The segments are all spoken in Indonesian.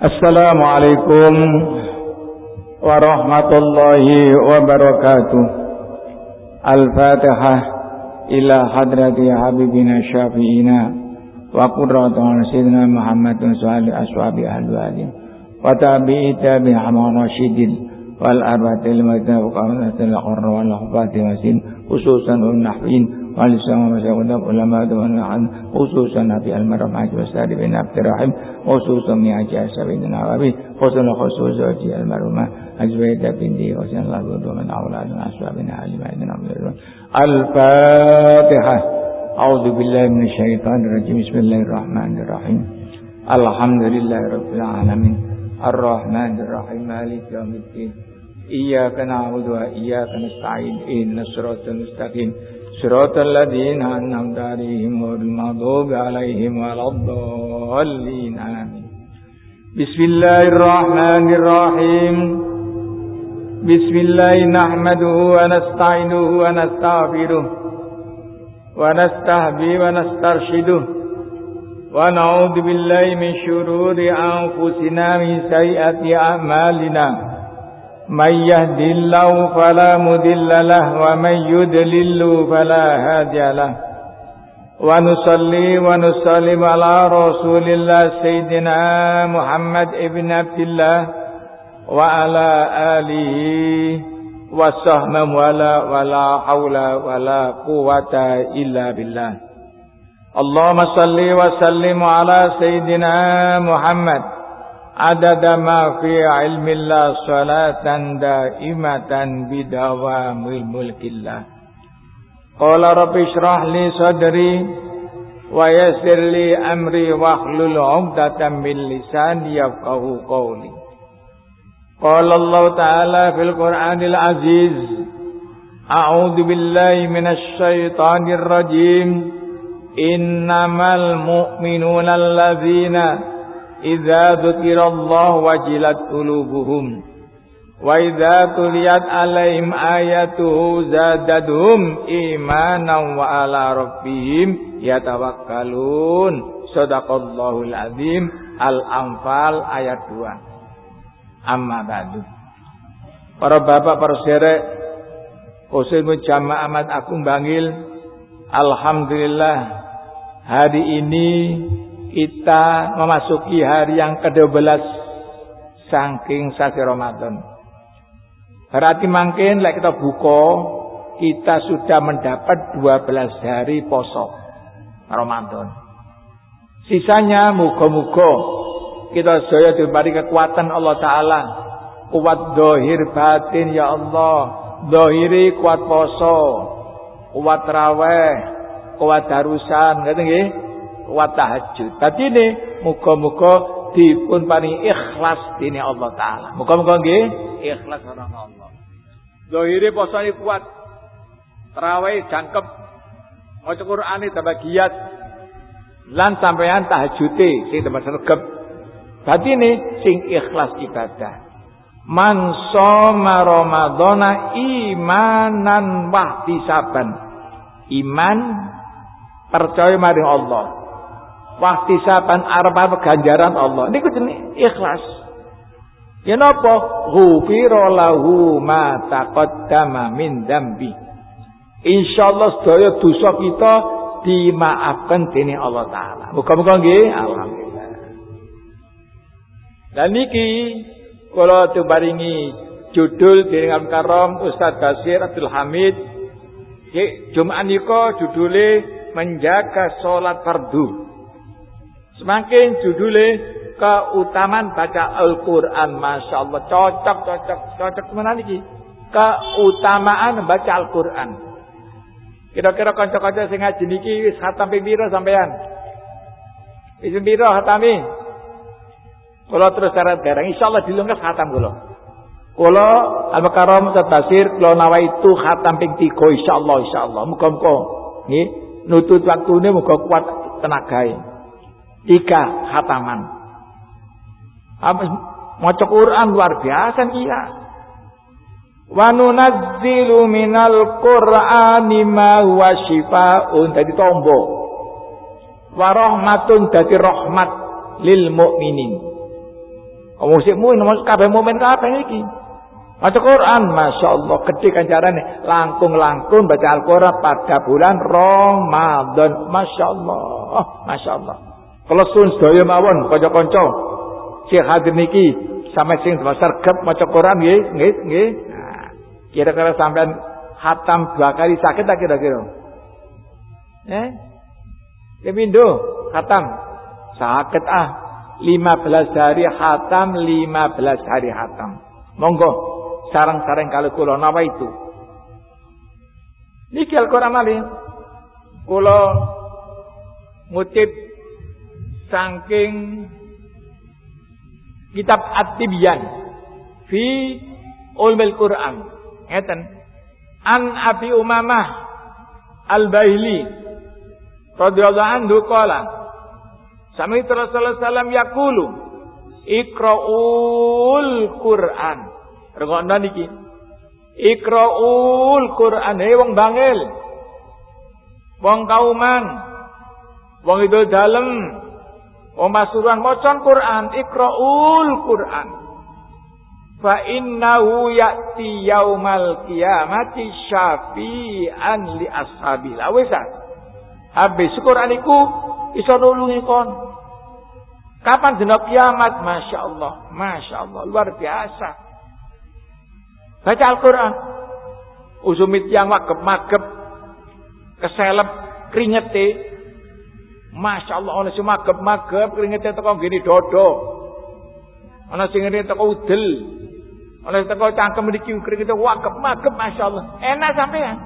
Assalamualaikum warahmatullahi wabarakatuh. Al-Fatihah ila hadrati habibina syafi'ina wa qudratu sayyidina Muhammadun sallallahu ashabi ahli wali wa tabi'i tabi amam rasyidin wal arbatil madina wa qamnatil qurra wal hafati wasin khususan nahwin النحوين ولسان مساودة علماء عن خصوصا في المرم عج وساد بن عبد الرحيم خصوصا من عج سبيل العربي خصوصا خصوصا في المرمى أزويدة بنتي حسين الله من أولاد أصحابنا علم الفاتحة. أعوذ بالله من الشيطان الرجيم. بسم الله الرحمن الرحيم. الحمد لله رب العالمين. الرحمن الرحيم. مالك يوم الدين. إياك نعبد وإياك نستعين. إن الصراط المستقيم. صراط الذين أنعمت عليهم غير المغضوب عليهم ولا الضالين. آمين. بسم الله الرحمن الرحيم. بسم الله نحمده ونستعينه ونستغفره ونستهدي ونسترشده. ونعوذ بالله من شرور أنفسنا من سيئة أعمالنا. من يهد الله فلا مدل له ومن يدلل فلا هادي له. ونصلي ونسلم على رسول الله سيدنا محمد ابن عبد الله وعلى آله وصحبه ولا ولا حول ولا قوة إلا بالله. اللهم صل وسلم على سيدنا محمد عدد ما في علم الله صلاة دائمة بدوام الملك الله قال رب اشرح لي صدري ويسر لي أمري واحلل عقدة من لساني يفقه قولي قال الله تعالى في القرآن العزيز أعوذ بالله من الشيطان الرجيم إنما المؤمنون الذين idza dzukirallahu wajilat qulubuhum. Wa idza tuliyat alaihim ayatuhu zadadhum imanan wa ala rabbihim yatawakkalun. Sadaqallahul azim. Al-anfal ayat 2 amma ba'du. Para bapak para sederek khusus jamaah amat aku bangil alhamdulillah hari ini kita memasuki hari yang ke-12 saking sasi Ramadan. Berarti mungkin lah kita buka kita sudah mendapat 12 hari poso Ramadan. Sisanya muga-muga kita saya diberi kekuatan Allah Ta'ala. Kuat dohir batin ya Allah. Dohiri kuat poso. Kuat raweh. Kuat darusan. Ngerti nggih? Wa tahajud. Dadi ne muga-muga dipun paringi ikhlas dene Allah taala. Muga-muga nggih ikhlas karena Allah. Zahire posane kuat. Tarawih jangkep. Maca Qur'ane tambah giat. Lan sampean tahajude sing tambah sregep. Dadi ne sing ikhlas ibadah. Man soma Ramadana imanan wahtisaban. Iman percaya maring Allah wahtisaban arep ganjaran Allah. Niku jenenge ikhlas. Ya napa ghufira lahu ma taqaddama min dzambi insyaallah sedaya dosa kita dimaafkan dening Allah taala. Muga-muga nggih. Alhamdulillah. Dan niki kula tubaringi judul dening Karom Ustaz Basir Abdul Hamid. Jumat nika judule menjaga salat fardu Semakin judulnya keutamaan baca Al-Quran. Masya Allah. Cocok, cocok, cocok. Mana lagi? Keutamaan baca Al-Quran. Kira-kira kanca-kanca sing ngaji niki wis khatam pira sampean? Wis pira khatami? Kula terus syarat garang insyaallah dilungkas khatam kula. Kula al-makaram tafsir kula nawaitu khatam ping 3 insyaallah insyaallah. Muga-muga nggih nutut waktune muga kuat tenagae. Tiga khataman. Habis maca Quran luar biasa kia. Wa nunazzilu minal Qur'ani ma huwa syifaa'un dadi tombo. Wa rahmatun dadi rahmat lil mukminin. Wong sik mukmin kabeh mukmin kabeh iki. Maca Quran, Masya Allah, gede nih. Langkung-langkung baca Al-Quran pada bulan Ramadan. Masya Allah. Oh, Masya Allah. Kalau sun sedaya mawon, konco-konco. Syekh hadir niki, sama sing sergap maca Quran, nggih, nggih, nggih. Nah, kira-kira sampean hatam dua kali sakit tak kira-kira? Eh? Ya bindo, hatam. Sakit ah. 15 hari hatam, 15 hari hatam. Monggo sarang-sarang kalau kulo napa itu. Niki Al-Quran malih. Kulo ngutip saking kitab At-Tibyan fi ulmil Quran. Ngeten. An Abi Umamah Al-Bahili radhiyallahu anhu qala Sami Rasulullah sallam yaqulu Iqra'ul Quran Rungokno niki. Iqraul Quran he wong bangil. Wong kauman. Wong itu dalem. Wong masuruan macan Quran, Iqraul Quran. Fa innahu ya'ti yaumal qiyamati syafi'an li ashabi. Lah wis ah. Habis Quran iku iso nulungi kon. Kapan dina kiamat? Masya Allah. Masya Allah. Luar biasa. Baca Al-Quran. Usumit yang magep-magep. Keselep keringete. Masya Allah. Ada si magep-magep keringete teko gini dodo. Ada si ngene teko udel. Ada teko cangkem kiu keringete magep-magep. Masya Allah. Enak sampean.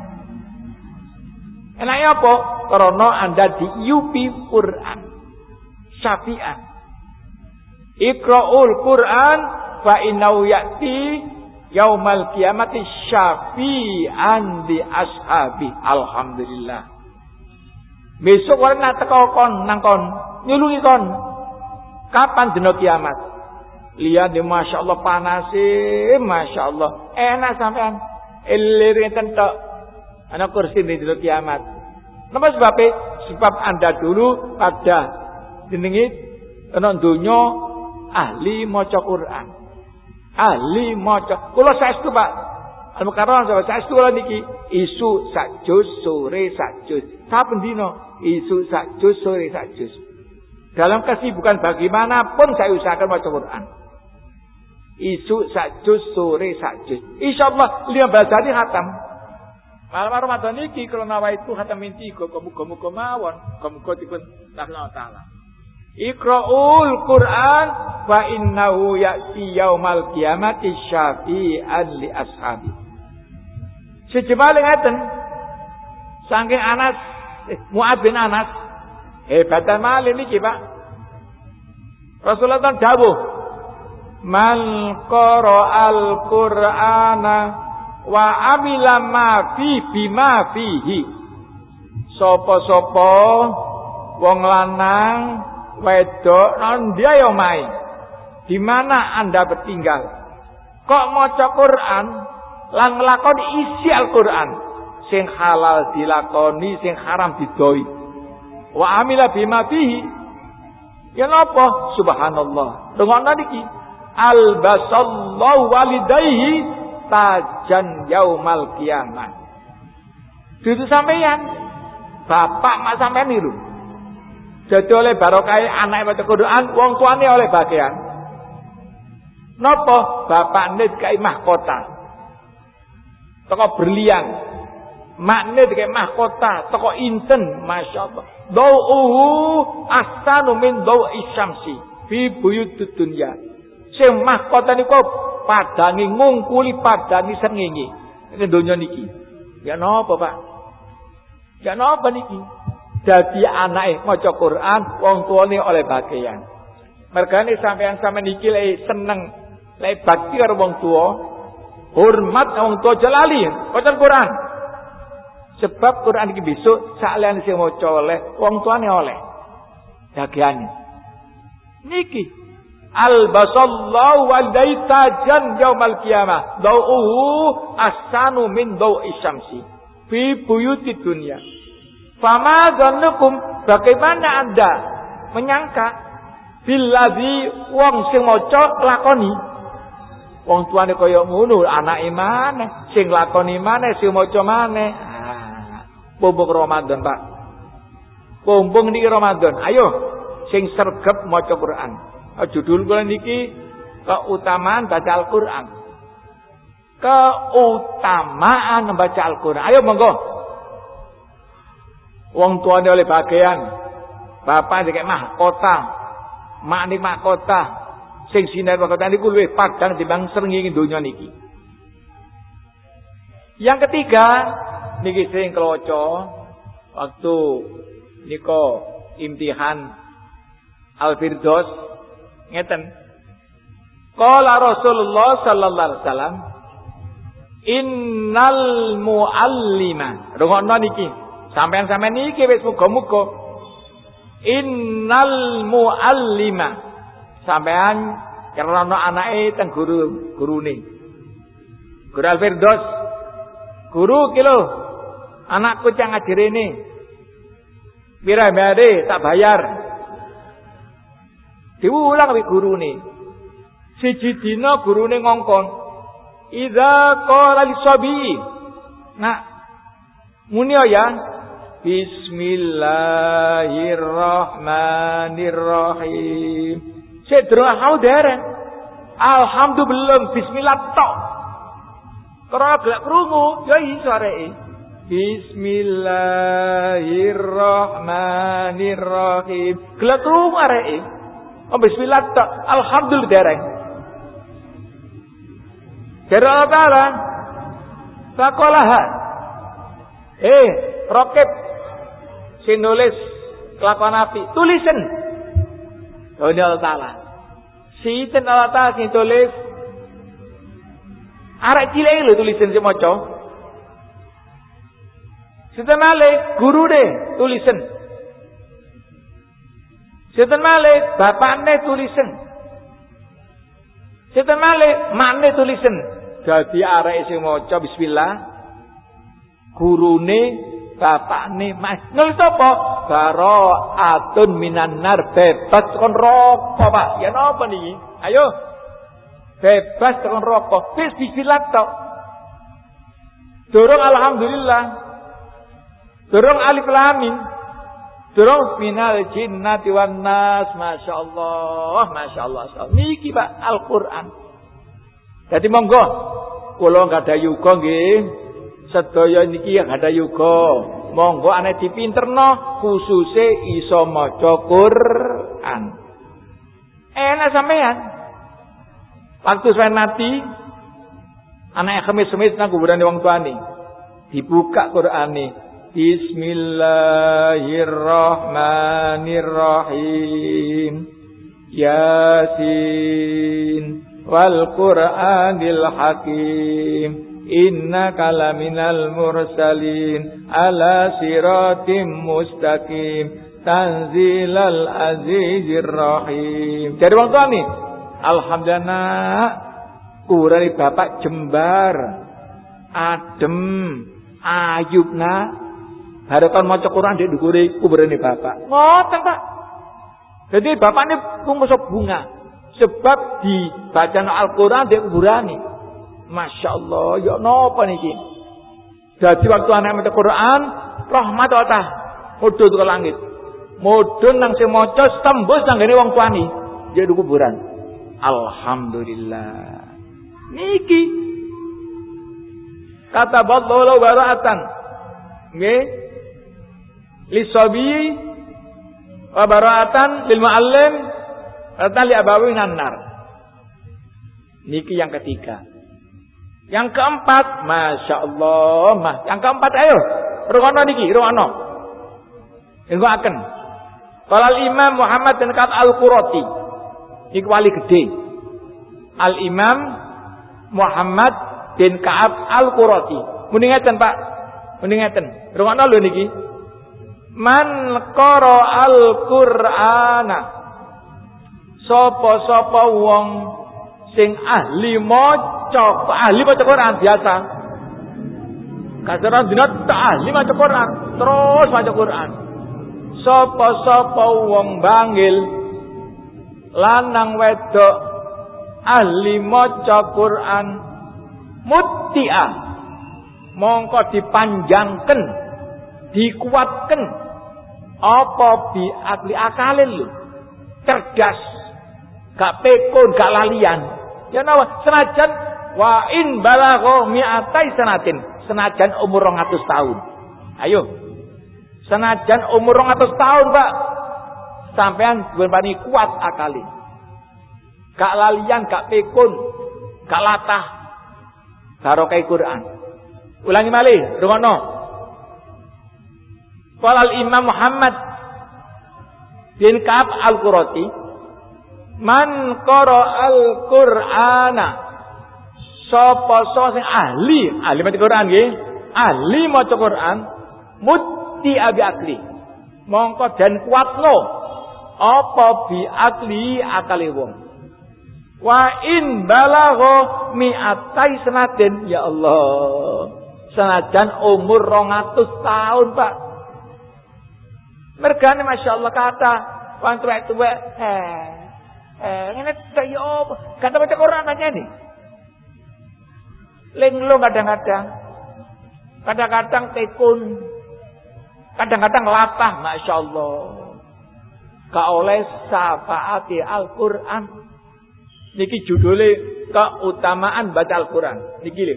Enaknya apa? Karena anda diiupi Quran. Syafi'an. Ikra'ul Quran fa innahu ya'ti yaumal kiamati syafi'an di ashabi alhamdulillah besok warna teko kon nang kon. Nyulungi kon. Kapan dina kiamat? Lihat di masya Allah panas masya Allah. Enak sampean. Elir tentok. Anak kursi di dina kiamat. Nama sebabnya sebab anda dulu pada jenengi ana donya ahli maca Quran. Ahli maca. Kula saestu Pak. Al-Mukarram saya saestu kula niki isu sak juz sore sak juz. Saben dina isu sak juz sore sak juz. Dalam kesibukan bagaimanapun saya usahakan maca Quran. Isu sak juz sore sak juz. Insyaallah 15 hari khatam. Malam Ramadan iki kalau nawa itu khatam minti kok muga-muga mawon, muga-muga dipun Allah taala. Iqra'ul Quran fa innahu ya'ti yaumal qiyamati syafi'an li ashabi. Sejemale ngaten. Saking Anas eh, Muad bin Anas hebatan malih niki Pak. Rasulullah kan dawuh Man qara'al Qur'ana wa amila ma fi bima fihi. Sopo-sopo wong lanang wedok non dia yo mai. Di mana Anda bertinggal? Kok maca Quran lan nglakoni isi Al-Qur'an sing halal dilakoni, sing haram didoi. Wa amila bima fihi. Ya napa? Subhanallah. Dengono niki. Albasallahu walidayhi tajan yaumal kiamat. Itu sampeyan. Bapak mak sampean niru. Jadi oleh barokah anak baca Quran, wong tuane oleh bagian. Nopo bapak nid kai mahkota. Toko berlian. Makne dikai mahkota, toko inten, masya Allah. Dau'uhu asanu min dau isyamsi fi buyut dunya. Sing mahkota niku padangi ngungkuli padangi sengenge. Ini donya niki. Ya napa, Pak? Ya napa niki? Jadi anake maca Quran, wong tuane oleh bagian. Mergane sampean sampean iki lek seneng, lek bakti karo wong tua, hormat wong tua jalali, maca Quran. Sebab Quran iki besok saklian sing maca oleh wong tuane oleh. Bagiane. Niki al basallahu walaitajan yaumal qiyamah dau'uhu asanu min dau'i syamsi fi buyuti dunya Fama zannukum bagaimana Anda menyangka Biladzi wong sing maca lakoni. Wong tuane kaya ngono, anake maneh, sing lakoni maneh, sing maca maneh. Ah, Ramadan, Pak. Pombong niki Ramadan. Ayo sing sergap maca Quran. Judul kula niki keutamaan baca Al-Qur'an. Keutamaan membaca Al-Qur'an. Ayo monggo. Wong tuane oleh bagian. Bapak dikek mahkota. Mak nik mahkota sing sinar kota niku luwih padhang timbang srengenge donya niki. Yang ketiga niki sing keloco waktu niko imtihan Al-Firdaus ngeten. Qala Rasulullah sallallahu alaihi wasallam Innal muallima. Rungokno niki. Sampeyan-sampeyan niki wis muga-muga. Innal muallima sampean karena anake teng guru gurune. Guru Al-Firdaus. Guru kilo anakku cang ini. Pira bayare tak bayar. Diulang wi gurune. Siji dina gurune ngongkon. Idza qala lisabi. Nah, muni ya. Bismillahirrahmanirrahim. Sedro dereng. Alhamdulillah bismillah tok. Karena gelak krungu ya iso areke. Bismillahirrahmanirrahim. Gelak krungu areke. Oh bismillah tok. Alhamdulillah dereng. Allah Ta'ala. Fakolaha. Eh, rokib. Sinulis kelakuan api. Tulisan. Ini Allah Ta'ala. Sinten Allah Ta'ala sing tulis. Arek cilik lho tulisan si maca. Sinten malih guru deh tulisan. Sinten malih bapakne tulisan. Sinten malih makne tulisan. Jadi arek sing maca bismillah gurune bapakne Mas nulis apa? Bara'atun minan nar bebas kon rokok Pak. Ya napa niki? Ayo. Bebas kon rokok. Wis disilat tok. Dorong alhamdulillah. Dorong alif lamin. Dorong minal jinnati wan nas. Masya Allah. Masya Allah. Niki Pak Al-Quran. Jadi monggo. Kalau nggak ada yuga nggih sedaya niki yang ada yuga monggo ana dipinterno khususe iso maca Quran. Enak sampean waktu saya mati anak kemis-kemis nang kuburan wong tuane. Dibuka Qurane. Bismillahirrahmanirrahim. Yasin. Wal Qur'anil Hakim innaka laminal mursalin ala siratim mustaqim. Tanzilal azizir rahim. Jadi wong tuane alhamdulillah. Urane bapak jembar. Adem. Ayubna harapan maca Quran di dukure kuburane bapak. Ngoten Pak. Jadi bapak ini bunga. Sebab dibaca Al-Quran di kuburane Masya Allah, ya napa niki? Jadi waktu anak maca Quran, rahmat Allah mudhun ke langit. Mudhun nang sing maca tembus nang ngene wong tuani, jadi kuburan. Alhamdulillah. Niki kata badallahu bara'atan. Nggih. Lisabi wa bara'atan lil muallim li abawi nar. Niki yang ketiga. Yang keempat, Masya Allah. Mas. Yang keempat, ayo. Rungono niki, rungono. Ini akan. Kalau Imam Muhammad dan Ka'ab Al-Qurati. Ini wali gede. Al-Imam Muhammad bin Ka'ab Al-Qurati. Mendingatan Pak. Mendingatan. Rungono lho niki. Man koro al-Qur'ana. Sopo-sopo wong sing ahli maca ahli maca Quran biasa. Kasara dina tak ahli maca Quran terus maca Quran. Sapa-sapa wong bangil lanang wedok ahli maca Quran muti'ah. Mongko dipanjangkan dikuatkan apa bi akli akalin lu? Cerdas gak pekon gak lalian ya nawa senajan wa in balagho mi'atai sanatin. Senajan umur 200 tahun. Ayo. Senajan umur 200 tahun Pak. Sampean berbani kuat akali gak lalian gak pekon gak latah. Barokah Quran. Ulangi malih rungono Qala Imam Muhammad bin Ka'ab Al-Qurati Man qara al-Qur'ana sapa sing ahli, ahli maca Quran nggih, ahli maca Quran, mutti abi akli. Mongko dan kuatno apa bi akli akali wong. Wa in balagho mi'atai senaden ya Allah. Senajan umur 200 tahun, Pak. Mergane Masya Allah kata, wong tuwek-tuwek, eh, eh, ini kaya apa? Kata baca Quran aja nih. Linglung kadang-kadang. Kadang-kadang tekun. Kadang-kadang latah, Masya Allah. Gak oleh syafaati Al-Quran. Niki judulnya keutamaan baca Al-Quran. Niki lho.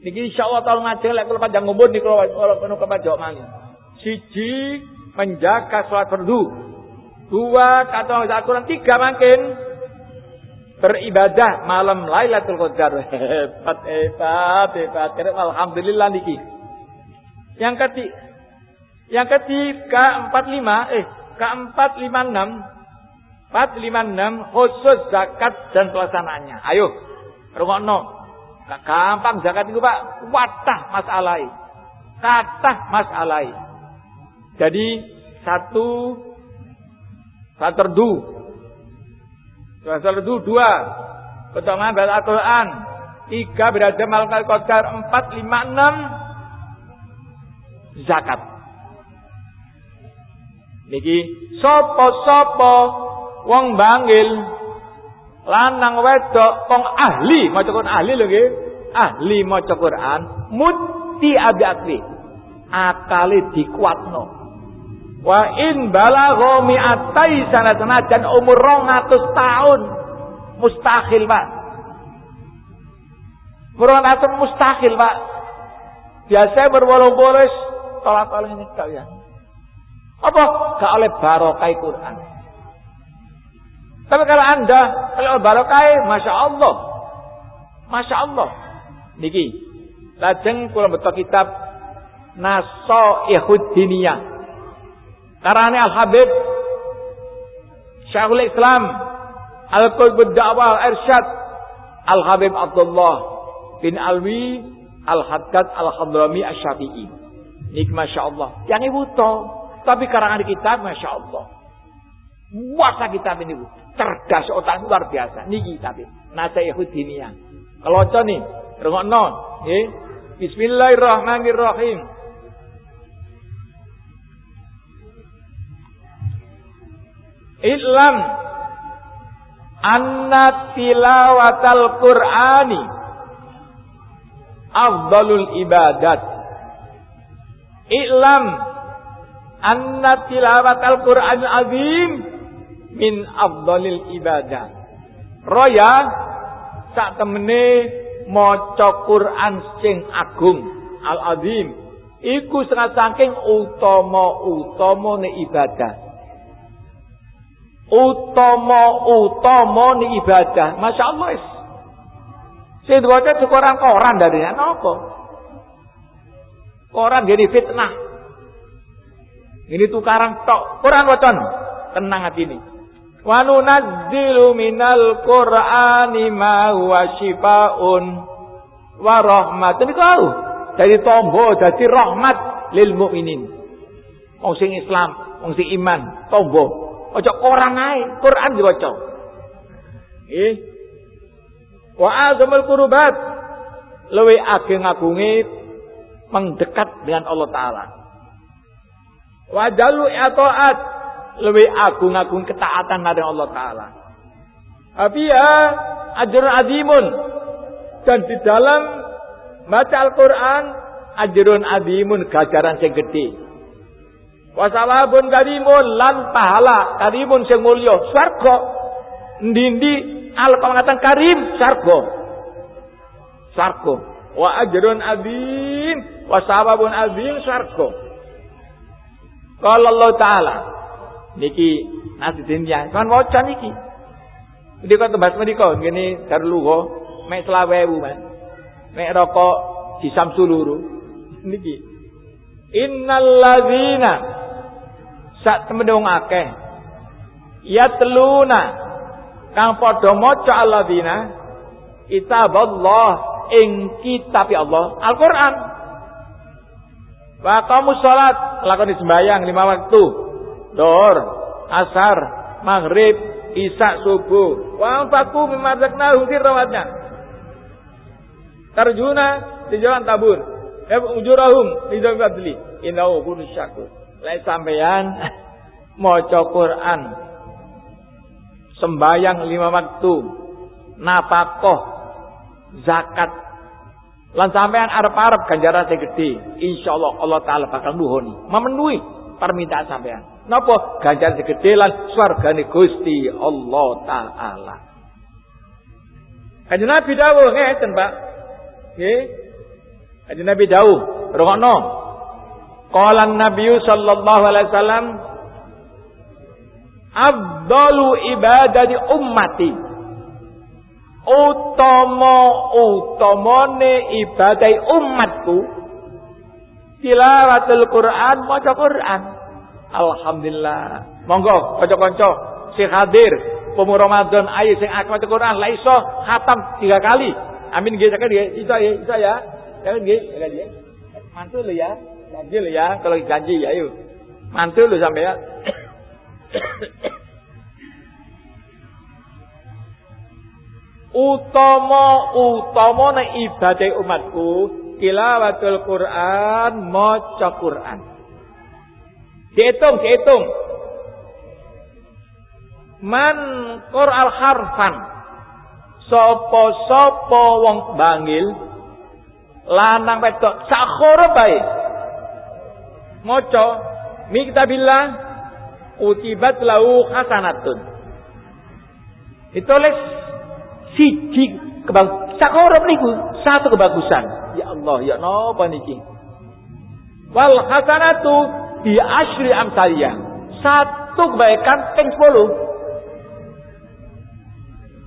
Niki insya Allah tahun ngaji lek kalau panjang ngumur nih kalau penuh kepada mana. Siji menjaga sholat fardu. Dua kata Al-Quran. Tiga makin beribadah malam Lailatul Qadar. Hebat, hebat, hebat. Alhamdulillah niki. Yang ketiga, yang ketiga empat lima, eh keempat lima enam, empat lima enam khusus zakat dan pelaksanaannya. Ayo, rungokno. Gak gampang zakat itu pak, watah masalah. Kata masalah. Jadi satu satu terdu Bahasa itu dua. Potongan bahasa Al-Quran. Tiga berada malaikat qadar. Empat, lima, enam. Zakat. Niki. Sopo-sopo. Wong bangil. Lanang wedok. Wong ahli. Mau Quran ahli lho nggih. Ahli mau Quran. Muti abi akli. Akali dikuatno. Wa in balagho mi'atai sana senajan umur 200 tahun. Mustahil, Pak. Umur 200 mustahil, Pak. Biasa berbolong-bolos tolak-tolak ini kalian. Apa? Gak oleh barokah Quran. Tapi kalau anda kalau barokah, masya Allah, masya Allah. Niki, lajeng kula betul kitab Naso Diniyah Karena Al-Habib Syekhul Islam Al-Qulbud Da'wah Al-Irsyad Al-Habib Abdullah bin Alwi Al-Haddad Al-Hadrami Al-Syafi'i Ini Masya Allah Yang ibu tahu Tapi karangan kitab Masya Allah Puasa kitab ini bu Cerdas otak luar biasa. Niki tapi Nasa Yahudiniya Kalau nih Rengok non Bismillahirrahmanirrahim Islam anna tilawatal Qur'ani afdalul ibadat. Islam anna tilawatal Qur'an azim min afdalil ibadat. Roya sak temene maca Quran sing agung al azim iku sangat saking utama-utama ne ibadah utama-utama ni ibadah. Masya Allah. Sing diwaca orang koran dari apa? Koran jadi fitnah. Ini tukaran tok. Quran wacon. Tenang hati ini. Wa nunazzilu minal Qur'ani ma huwa syifaun wa. Ini kau. Jadi tombo, jadi rahmat lil mukminin. Wong sing Islam, wong sing iman, tombo. Ojo koran ae, Quran diwaca. Nggih. Wa azamul qurubat luwih ageng agunge mendekat dengan Allah taala. Wa jalu ataat luwih agung-agung ketaatan pada Allah taala. Abiya ajrun adimun. Dan di dalam baca Al-Quran ajrun adimun gajaran sing. Wasawabun karimun lan pahala karimun sing mulya swarga. Ndi-ndi al-pangatan karim swarga. Swarga. Wa ajrun adim wa sawabun adim swarga. Allah taala niki nasi dunya kan waca niki. Iki kok tembas menika ngene darluha mek 20.000 man. Mek rokok disam suluru niki. Innal ladzina sak temen wong akeh. Ya teluna. Kang padha maca alladzina kitaballah ing kitab Allah Al-Qur'an. Wa kamu salat lakoni sembahyang lima waktu. Dor asar maghrib isya subuh. Wa anfaqu mimma razaqnahum rawatnya. Tarjuna di jalan tabur. Ya ujurahum di jalan fadli. Innahu kunus syakur Lek sampean maca Quran sembayang lima waktu napakoh zakat. Lan sampean arep-arep ganjaran sing gedhe insyaallah Allah taala bakal nuhoni memenuhi permintaan sampean napa? Ganjaran sing gedhe lan swargane Gusti Allah taala. Kanjeng Nabi dawuh ngeten Pak. Nggih. Kanjeng Nabi dawuh rungokno Qala Nabi sallallahu alaihi wasallam Abdalu ibadati ummati. Utama utamane ibadah umatku tilawatul Quran maca Quran. Alhamdulillah. Monggo kanca-kanca sing hadir pemuh Ramadan ayo sing akeh maca Quran. La iso khatam tiga kali. Amin nggih sakit nggih. Iso ya iso ya. Jangan nggih ya mantul ya Janji lo ya, kalau janji ya yuk. Mantul lo sampai ya. utama utama na ibadah umatku tilawatul Quran maca Quran dihitung dihitung man Quran harfan sopo-sopo wong bangil lanang wedok sakhoro bae maca mi kitabillah utibat lahu hasanatun. Ditulis siji kebang sakorop niku satu kebagusan. Ya Allah ya napa niki? Wal hasanatu bi asyri amsalia satu kebaikan ping 10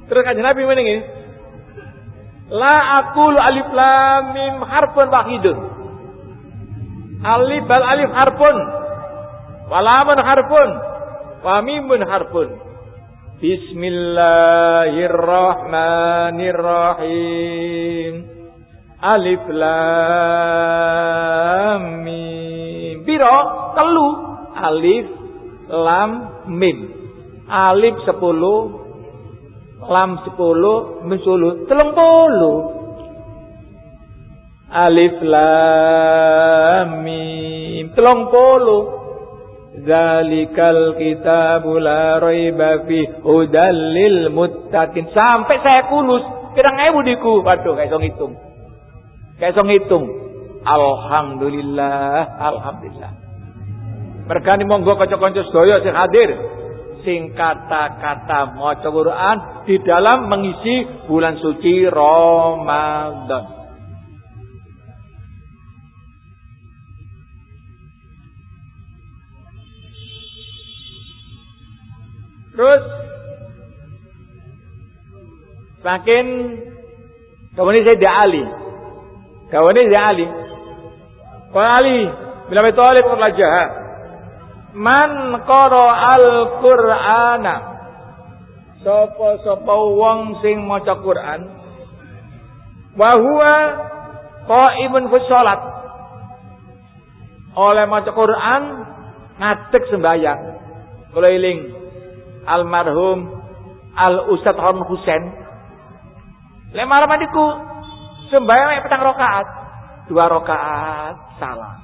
terus kanjeng Nabi menengi la aqulu alif lam mim harfun wahidun Alif bal alif harfun. Walamun harfun. Wamimun harfun. Bismillahirrahmanirrahim. Alif lam mim. Biro telu alif lam mim. Alif sepuluh lam sepuluh mim sepuluh telung puluh Alif Lam Mim. Telung puluh. Zalikal kitabu la raiba fi hudal. Sampai saya kulus. Pirang ewu diku. Waduh, kayak song hitung. Kayak song hitung. Alhamdulillah, alhamdulillah. Mergani monggo kanca-kanca sedaya sing hadir sing kata-kata maca Quran di dalam mengisi bulan suci Ramadan. Terus kemudian saya dia Ali. Kemudian saya Ali. Kalau Ali bila betul Ali jahat. Man koro al Qur'ana. Sopo sopo wong sing maca Quran. Wahua qaimun fi. Oleh maca Quran ngadeg sembahyang. Keliling almarhum Al Ustadz Harun Husain. Lek malam adikku sembahyang petang rokaat, dua rokaat salah.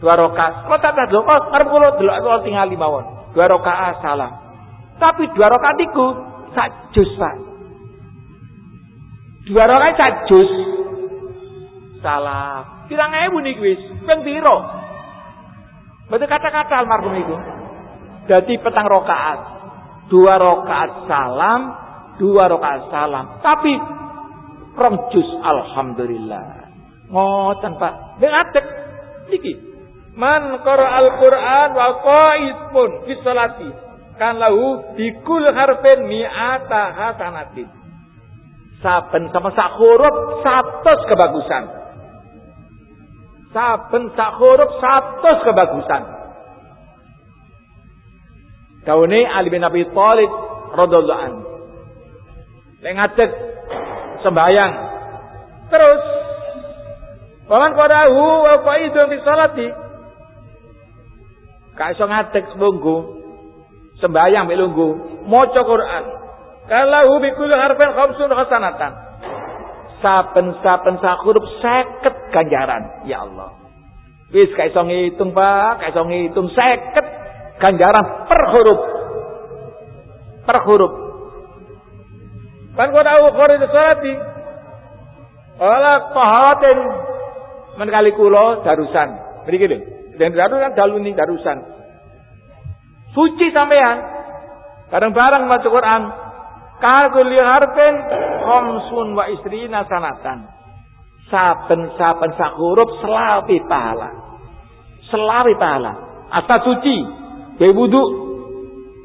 Dua rokaat. Kalau tak ada kok ngarep kulo delok kulo tinggal lima won. Dua rokaat salah. Tapi dua rokaat iku sak jus, Pak. Dua rakaat sak jus. Salah. Pirang ewu niki wis. Ping piro? Betul kata-kata almarhum itu. Jadi petang rokaat. Dua rokaat salam. Dua rokaat salam. Tapi. Rong jus. Alhamdulillah. Ngoten pak. Dengatek. Iki. Man qara al-Quran wa qaid pun. Fisolati. Kan lahu dikul harfin mi'ata hasanatin. Saben sama sak huruf satu kebagusan. Saben sak huruf satu kebagusan. Daune Ali bin Abi Thalib radhiyallahu an. Lek ngadeg sembayang. Terus Paman qadahu wa qaidun fi salati. Ka iso ngadeg lungguh. Sembayang mek lungguh, maca Quran. Kalau bi kulli harfin khamsun hasanatan. Saben-saben sak huruf 50 ganjaran. Ya Allah. Wis ka iso ngitung, Pak, ka iso ngitung 50 ganjaran per huruf. Per huruf. Kan kau tahu kharij salati. Ala tahawatin men kali kula darusan. Mriki lho. Dan darusan daluni darusan. Suci sampean. Bareng-bareng maca Quran. Kalkuli harfin khamsun wa istrina sanatan. Saben-saben sak huruf selawi pahala. Selawi pahala. Asta suci. Kayak wudu.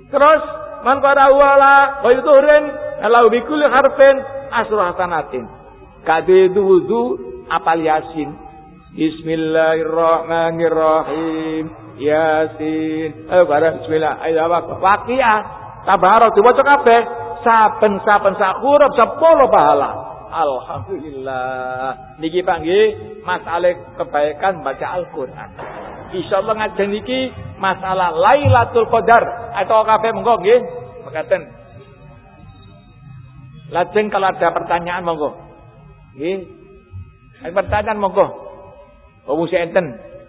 Terus man qara wala wa yutuhrin ala bi kulli harfin asrah tanatin. Kade itu wudu apal Yasin. Bismillahirrahmanirrahim. Yasin. Ayo bareng bismillah. Ayo apa? Waqiah. Tabarok diwaca kabeh. Saben-saben sak huruf 10 pahala. Alhamdulillah. Niki panggih masalah kebaikan baca Al-Qur'an. Insyaallah ngajen iki masalah Lailatul Qadar atau kabeh monggo nggih. Mekaten. Lajeng kalau ada pertanyaan monggo. Nggih. Ada pertanyaan monggo. Oh enten.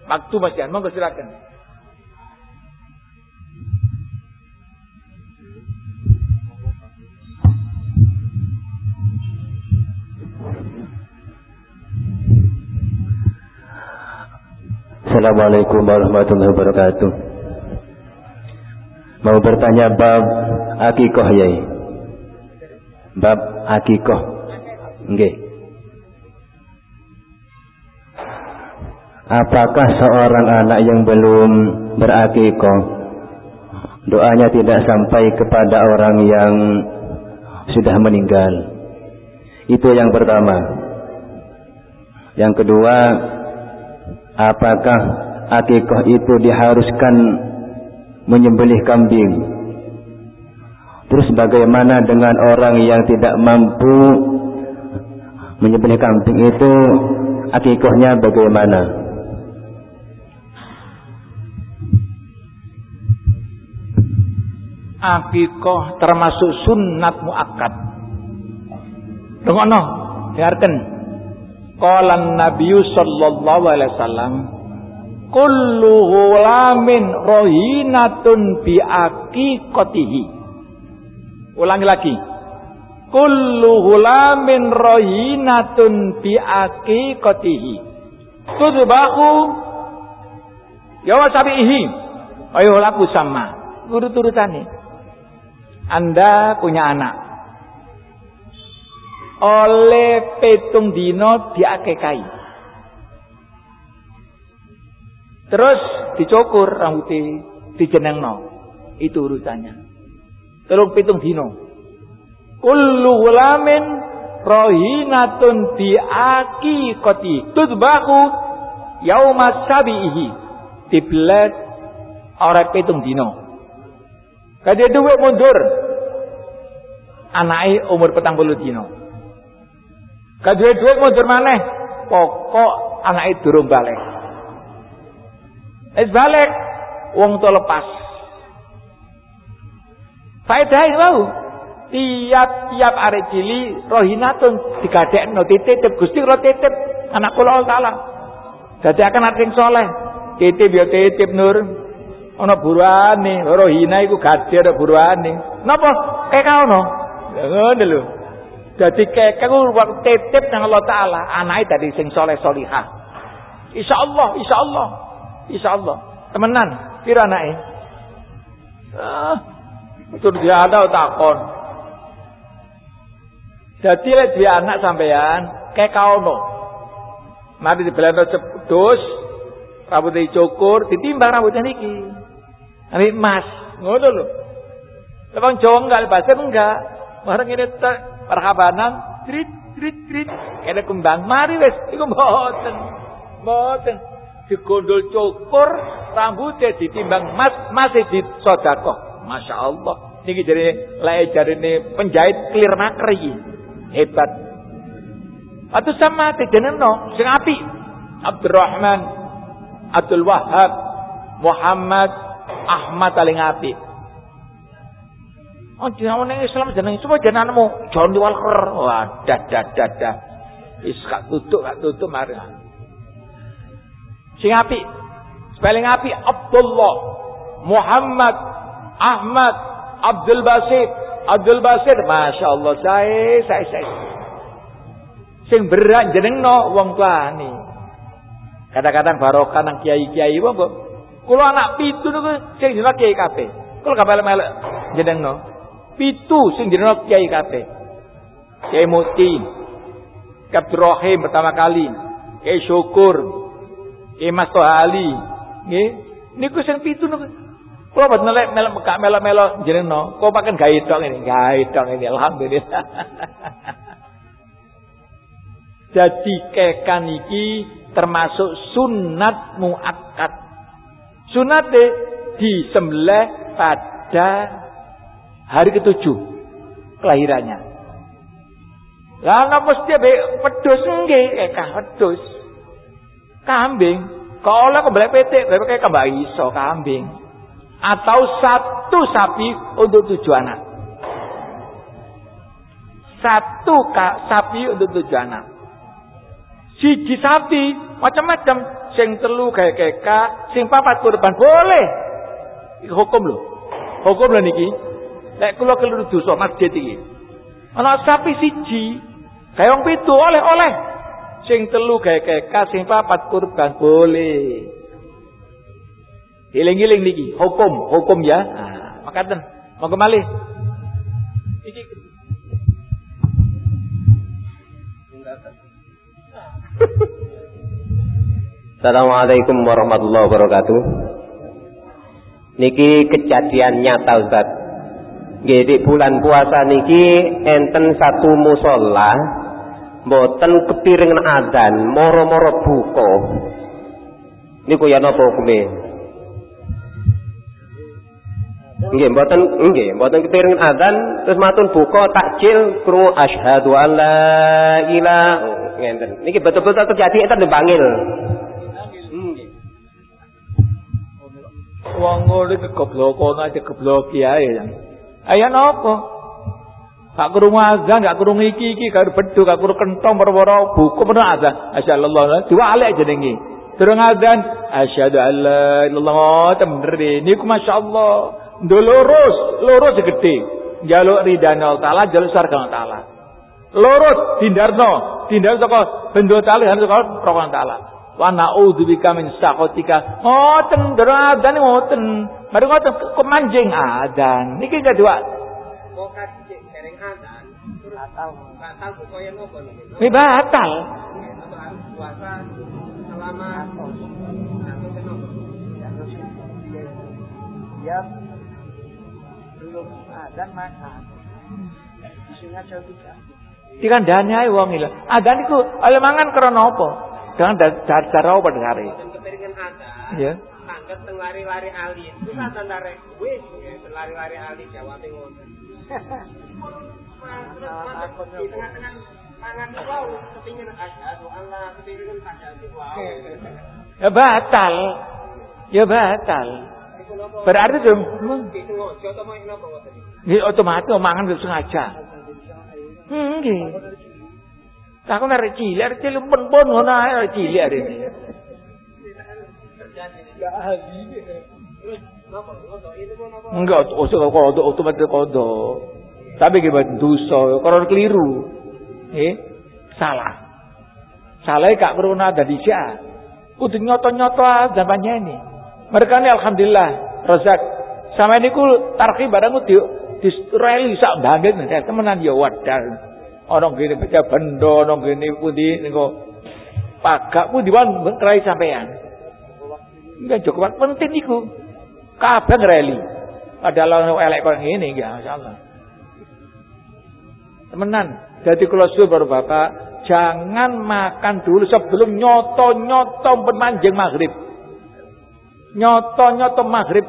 Waktu masih monggo silakan. Assalamualaikum warahmatullahi wabarakatuh. Mau bertanya bab akikoh yai. Bab akikoh. Nggih. Apakah seorang anak yang belum berakikoh doanya tidak sampai kepada orang yang sudah meninggal? Itu yang pertama. Yang kedua, apakah akikah itu diharuskan menyembelih kambing? Terus bagaimana dengan orang yang tidak mampu menyembelih kambing itu? Akikahnya bagaimana? Akikah termasuk sunnat muakkad. Dengono dengarkan Qala Nabi sallallahu alaihi wasallam kullu ghulamin rohinatun bi aqiqatihi. Ulangi lagi. Kullu ghulamin rohinatun bi aqiqatihi. Tudbahu yawa sabihi. Ayo laku sama. Urut-urutane. Anda punya anak oleh petung dino diakekai. Terus dicukur rambutnya, dijenengno. Itu urusannya. Terus petung dino. Kullu gulamin rohinatun biaki koti tudbahu yauma sabihi diblet orang petung dino. Kadhe mundur. Anake umur petang puluh dino. Kadue dhuwit mundur maneh. Pokok anake durung balik. Wis balik, wong to lepas. Faedah itu tiap-tiap arek cili rohinatun digadekno titip Gusti kula titip anak kula taala. Dadi akan ati sing saleh. Titip ya titip Nur. Ana buruane, rohina iku gadhe ana buruane. Napa? Kayak. Ngono lho. Dadi kekek waktu titip nang Allah taala, anake dadi sing soleh solihah. Insyaallah, insyaallah. Insyaallah. Temenan, pira anake? Ah, tur dia ada takon. Jadi lek dia anak sampean kayak kaono. Mari dibelano cepedus, rambut dicukur, ditimbang rambutnya niki. Ambil emas, ngono lho. Lebang Jawa enggak, bahasa enggak. Barang ini tak perhabanan, trit trit trit, kena kembang. Mari wes, iku mboten. Mboten. Digondol cukur, rambutnya ditimbang emas, masih disodakoh. Masya Allah. Niki jadi lek jadi ini penjahit clear makri. Hebat. Atau sama tejeneno sing api. Abdurrahman, Abdul Wahab, Muhammad, Ahmad paling Oh, jeneng ning Islam jeneng coba jenengmu John Walker. Wah, dah dah dah dah. Wis gak tutuk gak tutuk mari. Sing api. Spelling api Abdullah, Muhammad, Ahmad, Abdul Basit, Abdul Basit. Masya Allah, saya, saya, saya. Sing berat jenengno wong tuane. Kadang-kadang barokah nang kiai-kiai wong. Kulo anak pitu niku sing jeneng kiai kabeh. Kulo gak melek-melek jenengno. Pitu sing jeneng kiai kabeh. Kiai Muti. Abdurrahim pertama kali. Kiai Syukur. Kiai Mas Ali. Nggih. Niku sing pitu niku. Kulo boten melek melek gak melok-melok jenengno. Kok paken gawe tok ini, gawe tok ini alhamdulillah. Jadi kekan iki termasuk sunat muakkad. Sunat disembelih pada hari ketujuh kelahirannya. Lah napa mesti be wedhus nggih ekah wedhus. Kambing, kok oleh kembali petik, kayak kembali iso kambing. Atau satu sapi untuk tujuh anak. Satu sapi untuk tujuh anak. Siji sapi macam-macam, sing telu kayak keka, sing papat kurban boleh. Hukum lho. Hukum lho niki. Lek kula keluru dosa masjid iki. Ana sapi siji, kayak wong pitu oleh-oleh. Sing telu kayak keka, sing papat kurban boleh. Iling-iling niki, hukum, hukum ya. Nah, makaten. Mau kembali. Iki Assalamualaikum warahmatullahi wabarakatuh. Niki kejadian nyata Ustaz. Nggih bulan puasa niki enten satu musola mboten kepiring adzan, moro-moro buka. Niku ya napa hukume? Nggih, mboten nggih, mboten kepiring adzan terus matun buka takjil krungu asyhadu an la ilaha. Niki betul-betul terjadi enten bangil. Wong ngono iki goblokono aja geblok kiai. Ayo napa? Gak krungu azan, gak krungu iki iki, gak beduk, gak krungu kentong perwara buku penuh azan. Asyhadullah, diwalek jenenge. Durung azan, asyhadu alla illallah, bener niku masyaallah. Ndok lurus, lurus gede. Jaluk ridane Allah Taala, jaluk surga Allah Taala. Lurus dindarno, dindar saka bendo tali han saka rokon taala. Wa na'udzubika min sakhatika. Ngoten ndoro adan ngoten. Mari ngoten kok manjing adan. Niki gak dua. Kok kadhe dereng adan. Batal. Batal kok koyo nopo niki? Batal. Puasa selama Ya belum adan makan. Isinya jauh tidak. Dikandani ae wong iki. Adan iku oleh mangan krana apa? Dengan cara apa ada. Ya. Mangkat teng lari-lari ali. Kan lari wis lari-lari ali jawabe ngono. Ya batal. Ya batal. Berarti dong. Ya otomatis mangan sengaja. Hmm, nggih. Aku nek cilik, cilik pun-pun ngono ae cilik arek iki. Enggak, usah kodo, otomatis kodo. Tapi kita dosa, kalau keliru. Eh, salah. Salah gak perlu nada di Kudu nyoto-nyoto zamannya ini. Mereka ini alhamdulillah rezak. Sama ini kul tarki barang di di rally sak banget nih temenan ya wadal. Orang gini baca bendo, orang gini putih niku pagak pun diwan rai sampean. Enggak cukup penting niku. Kabeh rally. Padahal elek kok ngene ya masyaallah. Temenan. Jadi kalau baru bapak jangan makan dulu sebelum nyoto-nyoto bermanjing maghrib. Nyoto-nyoto maghrib.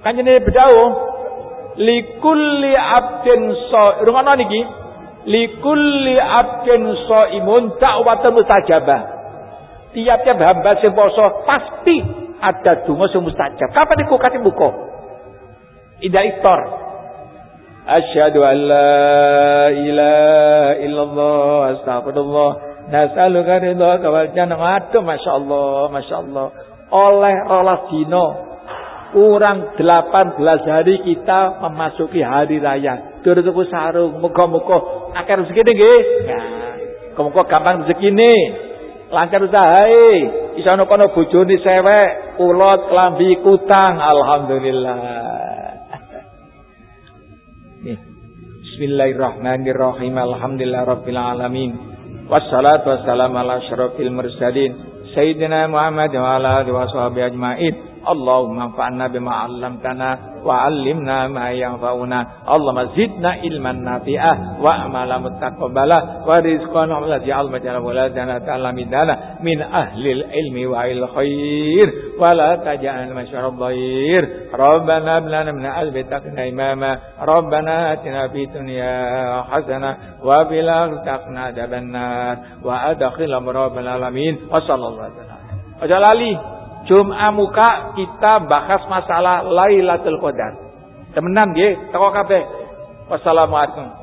Kan ini bedau. Likulli abdin so. Rungono niki. Likulli abdin so imun dakwatan mustajabah. Tiap-tiap hamba sing poso pasti ada donga sing mustajab. Kapan iku kate buka? Indah iftar. Asyhadu an la ilaha illallah astagfirullah nasaluka ridha wal jannah. Aduh masyaallah, masyaallah. Oleh rolas dino kurang 18 hari kita memasuki hari raya. Dur tuku sarung, muga-muga akeh rezeki nggih. Nah, muga gampang rezeki Lancar usahae. Iso ana kono bojone sewek, kulot, klambi, kutang. Alhamdulillah. Bismillahirrahmanirrahim. Alhamdulillah rabbil alamin. Wassalatu wassalamu ala asyrafil mursalin. Sayyidina Muhammad wa ala alihi wa sahbihi ajmain. Allahumma anfa'na bima 'allamtana وعلمنا ما ينفعنا اللهم زدنا علما نافعا وأعمالا متقبلا ورزقا واجعل مجال ولادنا تعلمنا من أهل العلم وأهل الخير ولا تجعل مشر الضير ربنا ابلنا لنا من قلبك إماما ربنا آتنا في الدنيا حسنة وفي الآخرة عذاب النار وأدخل رب العالمين وصلى الله عليه وسلم Ojo Jum'ah muka kita bahas masalah Lailatul Qadar. Temenan nggih, teko kabeh. Wassalamualaikum.